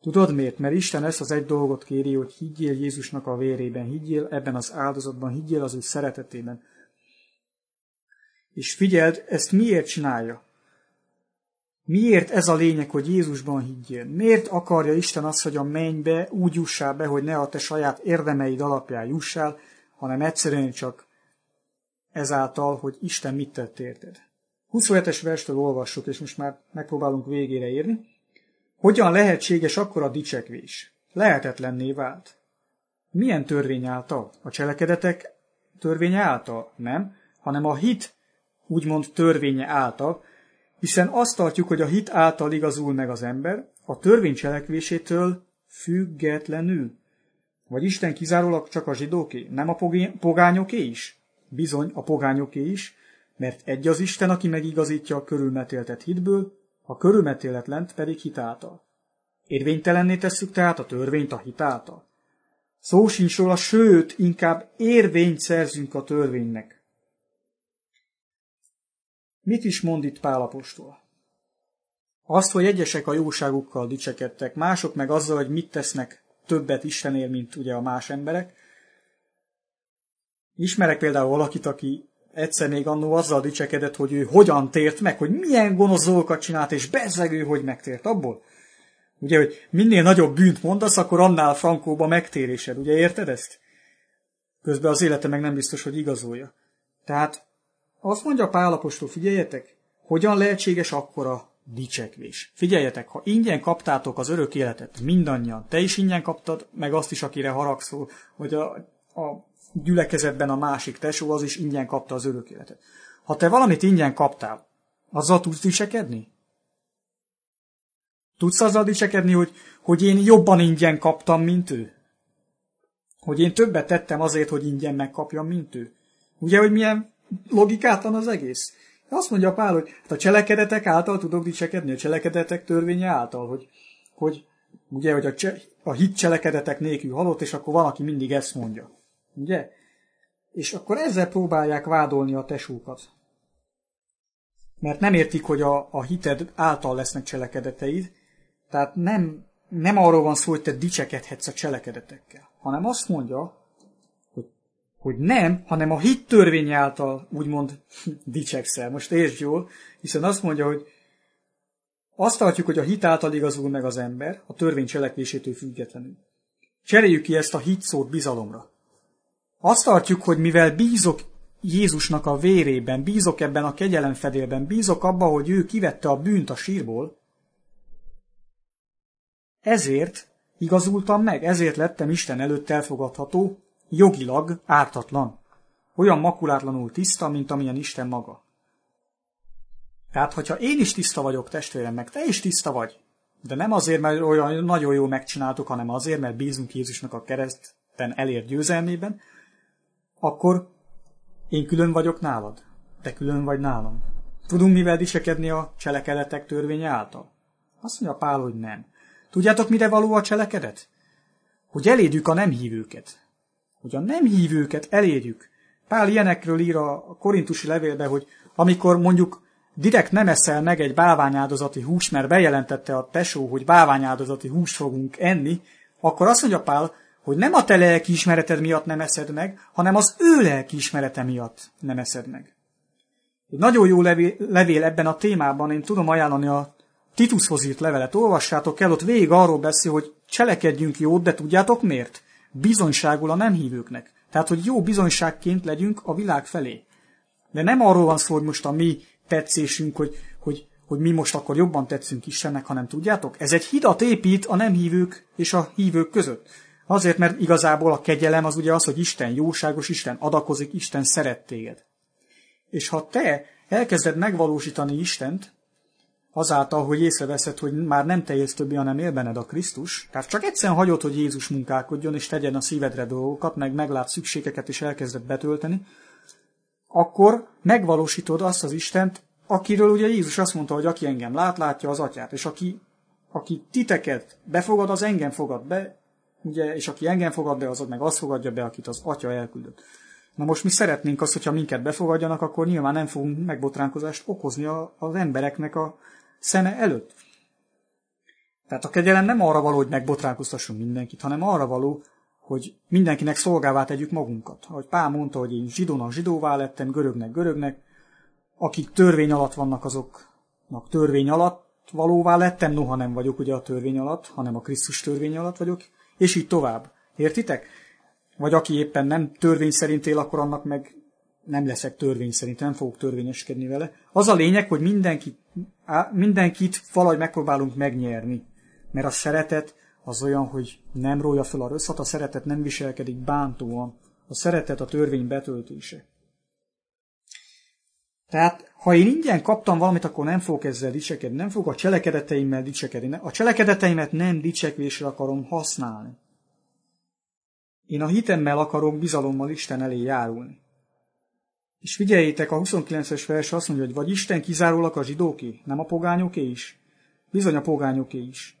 Speaker 1: Tudod miért? Mert Isten ezt az egy dolgot kéri, hogy higgyél Jézusnak a vérében, higgyél ebben az áldozatban, higgyél az ő szeretetében. És figyeld, ezt miért csinálja? Miért ez a lényeg, hogy Jézusban higgyél? Miért akarja Isten azt, hogy a mennybe úgy jussál be, hogy ne a te saját érdemeid alapján jussál, hanem egyszerűen csak ezáltal, hogy Isten mit tett érted? 27-es verstől olvassuk, és most már megpróbálunk végére érni. Hogyan lehetséges akkor a dicsekvés? Lehetetlenné vált. Milyen törvény által? A cselekedetek törvénye által? Nem, hanem a hit úgymond törvénye által, hiszen azt tartjuk, hogy a hit által igazul meg az ember, a törvény cselekvésétől függetlenül. Vagy Isten kizárólag csak a zsidóké, nem a pogányoké is? Bizony, a pogányoké is, mert egy az Isten, aki megigazítja a körülmetéltet hitből, a körülmetéletlent pedig hitáltal. Érvénytelenné tesszük tehát a törvényt a hitáltal. Szó sincs róla, sőt, inkább érvényt szerzünk a törvénynek. Mit is mond itt Pálapostól? Azt, hogy egyesek a jóságukkal dicsekedtek, mások meg azzal, hogy mit tesznek többet Istenért, mint ugye a más emberek. Ismerek például valakit, aki egyszer még annó azzal dicsekedett, hogy ő hogyan tért meg, hogy milyen gonosz dolgokat csinált, és bezzegő, hogy megtért abból. Ugye, hogy minél nagyobb bűnt mondasz, akkor annál frankóba megtérésed. Ugye érted ezt? Közben az élete meg nem biztos, hogy igazolja. Tehát azt mondja Pálapostól, figyeljetek, hogyan lehetséges akkora dicsekvés. Figyeljetek, ha ingyen kaptátok az örök életet, mindannyian, te is ingyen kaptad, meg azt is, akire haragszol, hogy a, a gyülekezetben a másik tesó, az is ingyen kapta az örök életet. Ha te valamit ingyen kaptál, azzal tudsz dicsekedni? Tudsz azzal dicsekedni, hogy, hogy én jobban ingyen kaptam, mint ő? Hogy én többet tettem azért, hogy ingyen megkapjam, mint ő? Ugye, hogy milyen logikátlan az egész? Azt mondja Pál, hogy hát a cselekedetek által tudok dicsekedni, a cselekedetek törvénye által, hogy, hogy ugye, hogy a, cse, a hit cselekedetek nélkül halott, és akkor van, aki mindig ezt mondja. Ugye? És akkor ezzel próbálják vádolni a tesókat. Mert nem értik, hogy a, a hited által lesznek cselekedeteid, tehát nem, nem arról van szó, hogy te dicsekedhetsz a cselekedetekkel, hanem azt mondja, hogy nem, hanem a hit törvény által úgymond dicsekszel. Most értsd jól, hiszen azt mondja, hogy azt tartjuk, hogy a hit által igazul meg az ember, a törvény cselekvésétől függetlenül. Cseréljük ki ezt a hit szót bizalomra. Azt tartjuk, hogy mivel bízok Jézusnak a vérében, bízok ebben a kegyelemfedélben, bízok abba, hogy ő kivette a bűnt a sírból, ezért igazultam meg, ezért lettem Isten előtt elfogadható, jogilag ártatlan. Olyan makulátlanul tiszta, mint amilyen Isten maga. Tehát, hogyha én is tiszta vagyok, testvérem, meg te is tiszta vagy, de nem azért, mert olyan nagyon jól megcsináltuk, hanem azért, mert bízunk Jézusnak a kereszten elért győzelmében, akkor én külön vagyok nálad, te külön vagy nálam. Tudunk mivel dicsekedni a cselekedetek törvénye által? Azt mondja Pál, hogy nem. Tudjátok, mire való a cselekedet? Hogy elérjük a nem hívőket. Hogy a nem hívőket elérjük. Pál ilyenekről ír a korintusi levélbe, hogy amikor mondjuk direkt nem eszel meg egy bálványáldozati hús, mert bejelentette a tesó, hogy bálványáldozati húst fogunk enni, akkor azt mondja Pál, hogy nem a te lelki ismereted miatt nem eszed meg, hanem az ő lelki ismerete miatt nem eszed meg. Egy nagyon jó levél ebben a témában, én tudom ajánlani a Titushoz írt levelet, olvassátok el, ott végig arról beszél, hogy cselekedjünk jót, de tudjátok miért? Bizonyságul a nem hívőknek. Tehát, hogy jó bizonyságként legyünk a világ felé. De nem arról van szó, hogy most a mi tetszésünk, hogy, hogy, hogy mi most akkor jobban tetszünk Istennek, hanem tudjátok, ez egy hidat épít a nem hívők és a hívők között. Azért, mert igazából a kegyelem az ugye az, hogy Isten jóságos, Isten adakozik, Isten szeret téged. És ha te elkezded megvalósítani Istent, azáltal, hogy észreveszed, hogy már nem te élsz többi, hanem él benned a Krisztus, tehát csak egyszerűen hagyod, hogy Jézus munkálkodjon, és tegyen a szívedre dolgokat, meg meglát szükségeket, és elkezded betölteni, akkor megvalósítod azt az Istent, akiről ugye Jézus azt mondta, hogy aki engem lát, látja az atyát, és aki, aki titeket befogad, az engem fogad be, ugye, és aki engem fogad be, az meg azt fogadja be, akit az atya elküldött. Na most mi szeretnénk azt, hogyha minket befogadjanak, akkor nyilván nem fogunk megbotránkozást okozni a, az embereknek a szeme előtt. Tehát a kegyelem nem arra való, hogy megbotránkoztassunk mindenkit, hanem arra való, hogy mindenkinek szolgává tegyük magunkat. Ahogy Pál mondta, hogy én zsidónak zsidóvá lettem, görögnek görögnek, akik törvény alatt vannak, azoknak törvény alatt valóvá lettem, noha nem vagyok ugye a törvény alatt, hanem a Krisztus törvény alatt vagyok, és így tovább. Értitek? Vagy aki éppen nem törvény szerint él, akkor annak meg nem leszek törvény szerint, nem fogok törvényeskedni vele. Az a lényeg, hogy mindenkit, mindenkit valahogy megpróbálunk megnyerni. Mert a szeretet az olyan, hogy nem rója fel a rosszat, a szeretet nem viselkedik bántóan. A szeretet a törvény betöltése. Tehát, ha én ingyen kaptam valamit, akkor nem fogok ezzel dicsekedni, nem fogok a cselekedeteimmel dicsekedni. A cselekedeteimet nem dicsekvésre akarom használni. Én a hitemmel akarok bizalommal Isten elé járulni. És figyeljétek, a 29-es vers azt mondja, hogy vagy Isten kizárólag a zsidóké, nem a pogányoké is? Bizony a pogányoké is.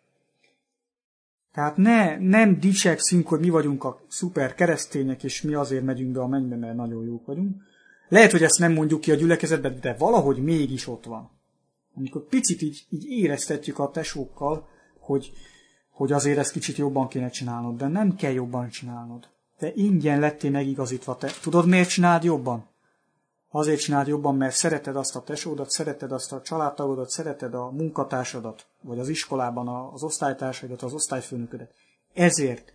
Speaker 1: Tehát ne, nem dicsekszünk, hogy mi vagyunk a szuper keresztények, és mi azért megyünk be a mennybe, mert nagyon jók vagyunk. Lehet, hogy ezt nem mondjuk ki a gyülekezetben, de valahogy mégis ott van. Amikor picit így, így éreztetjük a tesókkal, hogy, hogy azért ezt kicsit jobban kéne csinálnod, de nem kell jobban csinálnod. Te ingyen lettél megigazítva. Te tudod, miért csináld jobban? Azért csináld jobban, mert szereted azt a tesódat, szereted azt a családtagodat, szereted a munkatársadat, vagy az iskolában az osztálytársaidat, az osztályfőnöködet. Ezért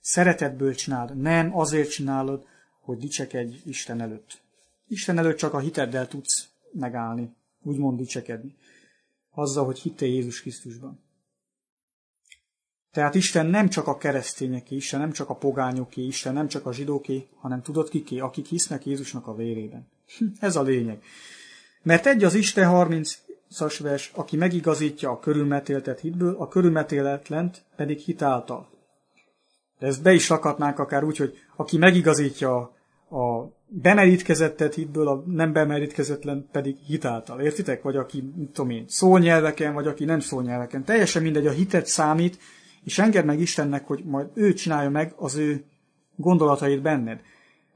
Speaker 1: szeretetből csináld, nem azért csinálod, hogy dicsekedj Isten előtt. Isten előtt csak a hiteddel tudsz megállni, úgymond dicsekedni. Azzal, hogy hittél Jézus Krisztusban. Tehát Isten nem csak a keresztényeké, Isten nem csak a pogányoké, Isten nem csak a zsidóké, hanem tudod kiké, akik hisznek Jézusnak a vérében. Ez a lényeg. Mert egy az Isten 30-as vers, aki megigazítja a körülmetéltet hitből, a körülmetéletlent pedig hitáltal. De ezt be is rakatnánk akár úgy, hogy aki megigazítja a, a bemerítkezettet hitből, a nem bemerítkezetlen pedig hitáltal. Értitek? Vagy aki, mit tudom én, szónyelveken, vagy aki nem szónyelveken. Teljesen mindegy, a hitet számít, és engedd meg Istennek, hogy majd ő csinálja meg az ő gondolatait benned.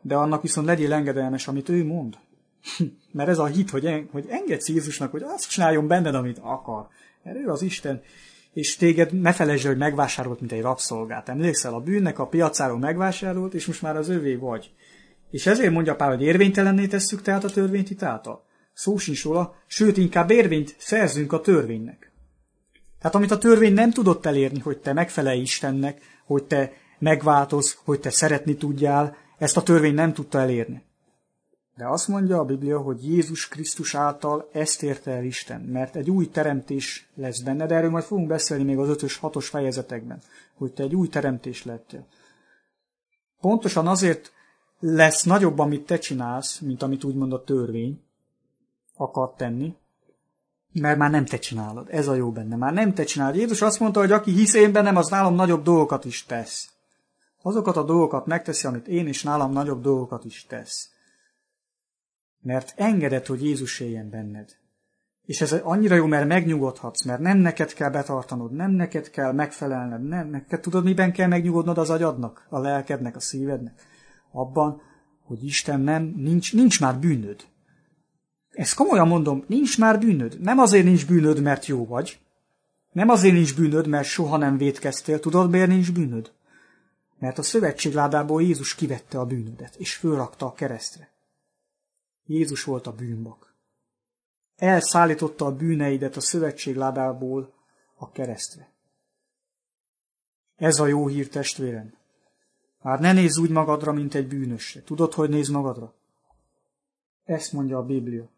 Speaker 1: De annak viszont legyél engedelmes, amit ő mond. Mert ez a hit, hogy, en, hogy engedsz Jézusnak, hogy azt csináljon benned, amit akar. Mert ő az Isten. És téged ne felejtsd, hogy megvásárolt, mint egy rabszolgát. Emlékszel, a bűnnek a piacáról megvásárolt, és most már az övé vagy. És ezért mondja Pál, hogy érvénytelenné tesszük tehát a törvényt itt által. Szó sincs róla, sőt inkább érvényt szerzünk a törvénynek. Tehát amit a törvény nem tudott elérni, hogy te megfelelj Istennek, hogy te megváltoz, hogy te szeretni tudjál, ezt a törvény nem tudta elérni. De azt mondja a Biblia, hogy Jézus Krisztus által ezt érte el Isten, mert egy új teremtés lesz benne, de erről majd fogunk beszélni még az ötös, hatos fejezetekben, hogy te egy új teremtés lettél. Pontosan azért lesz nagyobb, amit te csinálsz, mint amit úgymond a törvény akar tenni, mert már nem te csinálod. Ez a jó benne. Már nem te csinálod. Jézus azt mondta, hogy aki hisz én bennem, az nálam nagyobb dolgokat is tesz. Azokat a dolgokat megteszi, amit én is nálam nagyobb dolgokat is tesz. Mert engedett, hogy Jézus éljen benned. És ez annyira jó, mert megnyugodhatsz, mert nem neked kell betartanod, nem neked kell megfelelned, nem neked tudod, miben kell megnyugodnod az agyadnak, a lelkednek, a szívednek. Abban, hogy Isten nem, nincs, nincs már bűnöd. Ezt komolyan mondom, nincs már bűnöd. Nem azért nincs bűnöd, mert jó vagy. Nem azért nincs bűnöd, mert soha nem védkeztél. Tudod, miért nincs bűnöd? Mert a szövetségládából Jézus kivette a bűnödet, és fölrakta a keresztre. Jézus volt a bűnbak. Elszállította a bűneidet a szövetségládából a keresztre. Ez a jó hír, testvérem. Már ne nézz úgy magadra, mint egy bűnösre. Tudod, hogy néz magadra? Ezt mondja a Biblia.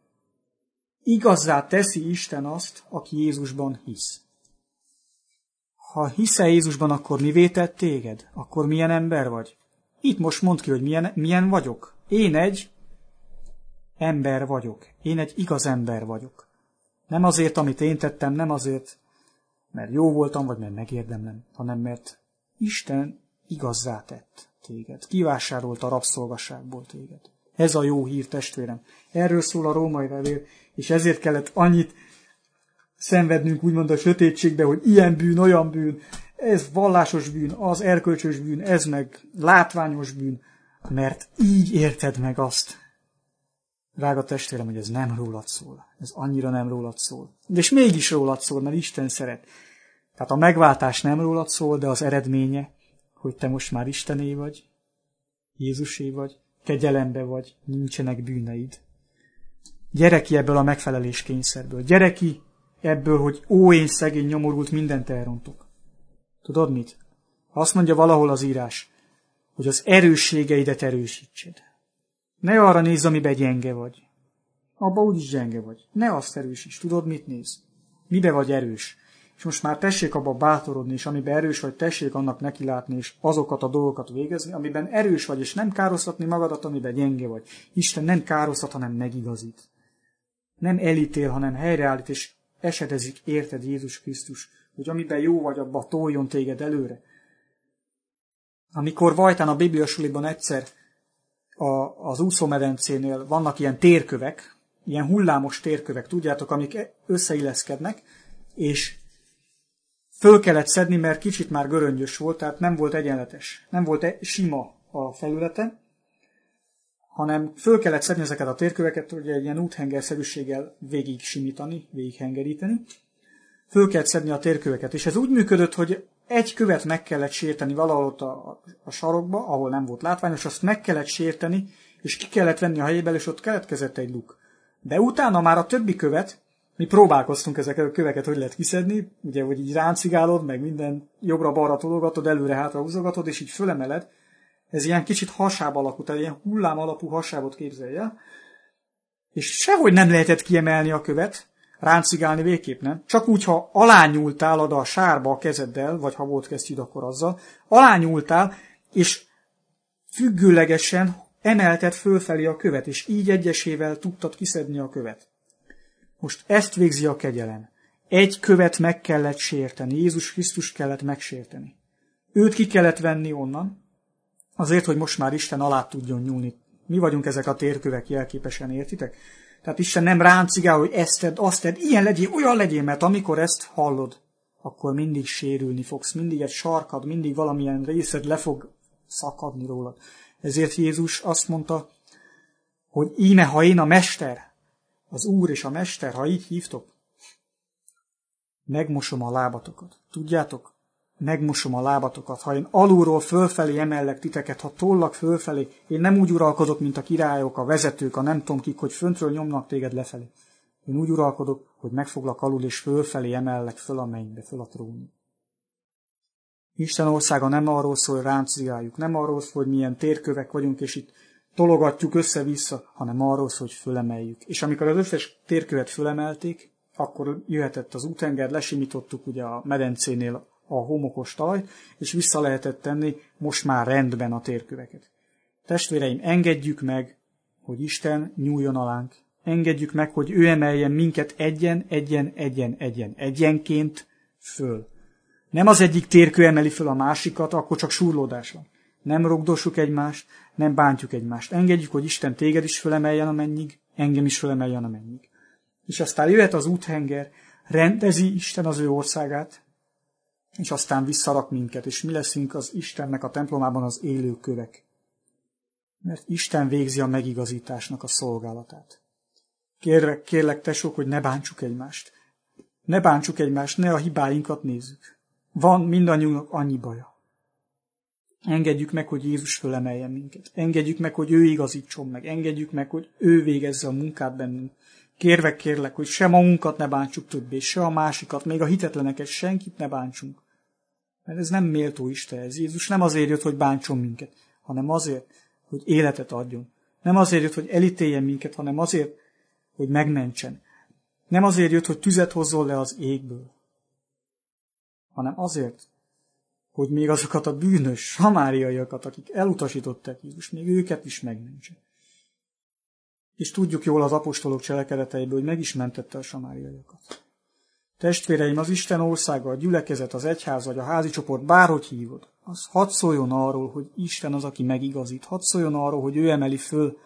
Speaker 1: Igazzá teszi Isten azt, aki Jézusban hisz. Ha hiszel Jézusban, akkor mi vétett téged? Akkor milyen ember vagy? Itt most mondd ki, hogy milyen, milyen vagyok. Én egy ember vagyok. Én egy igaz ember vagyok. Nem azért, amit én tettem, nem azért, mert jó voltam, vagy mert megérdemlem, hanem mert Isten igazzá tett téged. Kivásárolt a rabszolgaságból téged. Ez a jó hír, testvérem. Erről szól a római levél, és ezért kellett annyit szenvednünk úgymond a sötétségbe, hogy ilyen bűn, olyan bűn, ez vallásos bűn, az erkölcsös bűn, ez meg látványos bűn, mert így érted meg azt. Drága testvérem, hogy ez nem rólad szól. Ez annyira nem rólad szól. De és mégis rólad szól, mert Isten szeret. Tehát a megváltás nem rólad szól, de az eredménye, hogy te most már Istené vagy, Jézusé vagy, kegyelembe vagy, nincsenek bűneid. Gyere ki ebből a megfelelés kényszerből. Gyere ki ebből, hogy ó, én szegény nyomorult, mindent elrontok. Tudod mit? Azt mondja valahol az írás, hogy az erősségeidet erősítsed. Ne arra nézz, amiben gyenge vagy. Abba úgyis gyenge vagy. Ne azt erősíts. Tudod, mit néz? Mibe vagy erős? És most már tessék abba bátorodni, és amiben erős vagy, tessék annak nekilátni, és azokat a dolgokat végezni, amiben erős vagy, és nem károsztatni magadat, amiben gyenge vagy. Isten nem károsztat, hanem megigazít. Nem elítél, hanem helyreállít, és esedezik érted Jézus Krisztus, hogy amiben jó vagy, abba toljon téged előre. Amikor Vajtán a Bibliasuliban egyszer a, az úszómedencénél vannak ilyen térkövek, ilyen hullámos térkövek, tudjátok, amik összeilleszkednek, és föl kellett szedni, mert kicsit már göröngyös volt, tehát nem volt egyenletes, nem volt e- sima a felülete, hanem föl kellett szedni ezeket a térköveket, hogy egy ilyen úthengerszerűséggel végig simítani, végig hengeríteni. Föl kellett szedni a térköveket, és ez úgy működött, hogy egy követ meg kellett sérteni valahol ott a, a sarokba, ahol nem volt látványos, azt meg kellett sérteni, és ki kellett venni a helyéből, és ott keletkezett egy luk. De utána már a többi követ, mi próbálkoztunk ezeket a köveket, hogy lehet kiszedni, ugye, hogy így ráncigálod, meg minden jobbra-balra tologatod, előre-hátra húzogatod, és így fölemeled, ez ilyen kicsit hasáb alakú, tehát ilyen hullám alapú hasábot képzelje. És sehogy nem lehetett kiemelni a követ, ráncigálni végképp nem. Csak úgy, ha alányultál oda a sárba a kezeddel, vagy ha volt kesztyűd, akkor azzal, alányultál, és függőlegesen emelted fölfelé a követ, és így egyesével tudtad kiszedni a követ. Most ezt végzi a kegyelem. Egy követ meg kellett sérteni, Jézus Krisztus kellett megsérteni. Őt ki kellett venni onnan, Azért, hogy most már Isten alá tudjon nyúlni. Mi vagyunk ezek a térkövek jelképesen, értitek? Tehát Isten nem ráncigál, hogy ezt tedd, azt tedd, ilyen legyél, olyan legyél, mert amikor ezt hallod, akkor mindig sérülni fogsz, mindig egy sarkad, mindig valamilyen részed le fog szakadni rólad. Ezért Jézus azt mondta, hogy íme, ha én a mester, az Úr és a mester, ha így hívtok, megmosom a lábatokat. Tudjátok, megmosom a lábatokat, ha én alulról fölfelé emellek titeket, ha tollak fölfelé, én nem úgy uralkodok, mint a királyok, a vezetők, a nem tudom kik, hogy föntről nyomnak téged lefelé. Én úgy uralkodok, hogy megfoglak alul, és fölfelé emellek föl a mennybe, föl a trónra. Isten országa nem arról szól, hogy ráncigáljuk, nem arról szól, hogy milyen térkövek vagyunk, és itt tologatjuk össze-vissza, hanem arról hogy fölemeljük. És amikor az összes térkövet fölemelték, akkor jöhetett az útenger, lesimítottuk ugye a medencénél a homokos talajt, és vissza lehetett tenni most már rendben a térköveket. Testvéreim, engedjük meg, hogy Isten nyúljon alánk. Engedjük meg, hogy ő emeljen minket egyen, egyen, egyen, egyen, egyenként föl. Nem az egyik térkő emeli föl a másikat, akkor csak súrlódás van. Nem rogdossuk egymást, nem bántjuk egymást. Engedjük, hogy Isten téged is fölemeljen amennyig, engem is fölemeljen amennyig. És aztán jöhet az úthenger, rendezi Isten az ő országát, és aztán visszarak minket, és mi leszünk az Istennek a templomában az élő kövek. Mert Isten végzi a megigazításnak a szolgálatát. Kérlek, kérlek tesók, hogy ne bántsuk egymást. Ne bántsuk egymást, ne a hibáinkat nézzük. Van mindannyiunknak annyi baja. Engedjük meg, hogy Jézus fölemeljen minket. Engedjük meg, hogy ő igazítson meg. Engedjük meg, hogy ő végezze a munkát bennünk. Kérvek, kérlek, hogy se magunkat ne bántsuk többé, se a másikat, még a hitetleneket, senkit ne bántsunk. Mert ez nem méltó Isten, ez Jézus nem azért jött, hogy bántson minket, hanem azért, hogy életet adjon. Nem azért jött, hogy elítéljen minket, hanem azért, hogy megmentsen. Nem azért jött, hogy tüzet hozzon le az égből, hanem azért, hogy még azokat a bűnös samáriaiakat, akik elutasították Jézus, még őket is megmentse. És tudjuk jól az apostolok cselekedeteiből, hogy meg is mentette a samáriaiakat. Testvéreim, az Isten országa, a gyülekezet, az egyház vagy a házi csoport, bárhogy hívod, az hadd szóljon arról, hogy Isten az, aki megigazít. Hadd szóljon arról, hogy ő emeli föl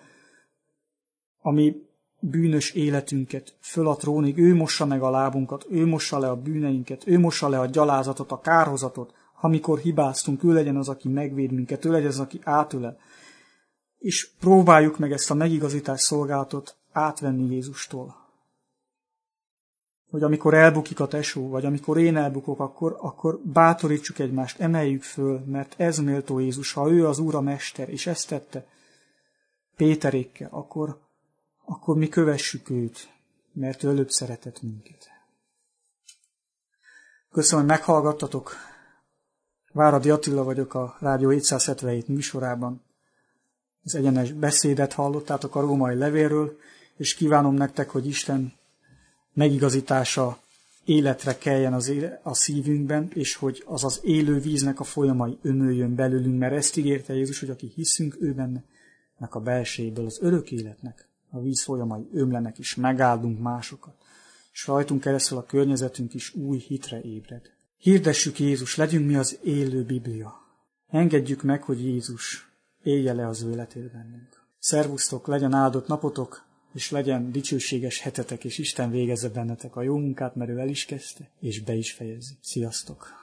Speaker 1: a mi bűnös életünket föl a trónig. Ő mossa meg a lábunkat, ő mossa le a bűneinket, ő mossa le a gyalázatot, a kárhozatot. Amikor hibáztunk, ő legyen az, aki megvéd minket, ő legyen az, aki átölel. És próbáljuk meg ezt a megigazítás szolgálatot átvenni Jézustól hogy amikor elbukik a tesó, vagy amikor én elbukok, akkor, akkor bátorítsuk egymást, emeljük föl, mert ez méltó Jézus, ha ő az Úr a Mester, és ezt tette Péterékkel, akkor, akkor mi kövessük őt, mert ő előbb szeretett minket. Köszönöm, hogy meghallgattatok. Váradi Attila vagyok a Rádió 777 műsorában. Az egyenes beszédet hallottátok a római levélről, és kívánom nektek, hogy Isten megigazítása életre keljen az éle, a szívünkben, és hogy az az élő víznek a folyamai ömöljön belőlünk, mert ezt ígérte Jézus, hogy aki hiszünk ő benne, a belsejéből az örök életnek a víz folyamai ömlenek, és megáldunk másokat, és rajtunk keresztül a környezetünk is új hitre ébred. Hirdessük Jézus, legyünk mi az élő Biblia. Engedjük meg, hogy Jézus élje le az ő életét bennünk. Szervusztok, legyen áldott napotok, és legyen dicsőséges hetetek, és Isten végezze bennetek a jó munkát, mert ő el is kezdte, és be is fejezi. Sziasztok!